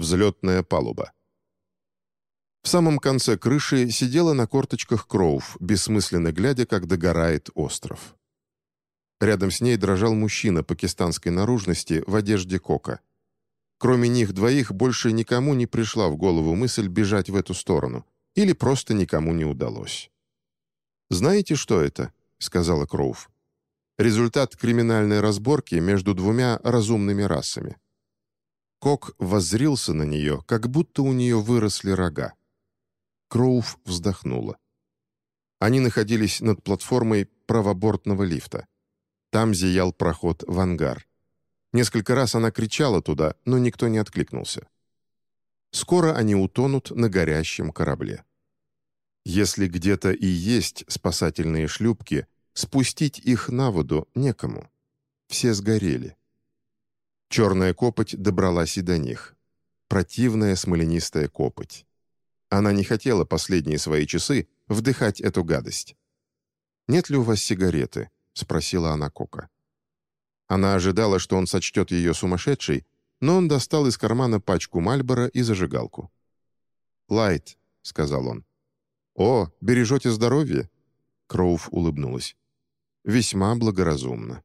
Взлетная палуба. В самом конце крыши сидела на корточках Кроув, бессмысленно глядя, как догорает остров. Рядом с ней дрожал мужчина пакистанской наружности в одежде кока. Кроме них двоих больше никому не пришла в голову мысль бежать в эту сторону, или просто никому не удалось. «Знаете, что это?» — сказала Кроув. «Результат криминальной разборки между двумя разумными расами». Кок воззрился на нее, как будто у нее выросли рога. Кроув вздохнула. Они находились над платформой правобортного лифта. Там зиял проход в ангар. Несколько раз она кричала туда, но никто не откликнулся. Скоро они утонут на горящем корабле. Если где-то и есть спасательные шлюпки, спустить их на воду некому. Все сгорели. Черная копоть добралась и до них. Противная смоленистая копоть. Она не хотела последние свои часы вдыхать эту гадость. «Нет ли у вас сигареты?» — спросила она Кока. Она ожидала, что он сочтет ее сумасшедшей, но он достал из кармана пачку Мальбора и зажигалку. «Лайт», — сказал он. «О, бережете здоровье?» Кроув улыбнулась. «Весьма благоразумно».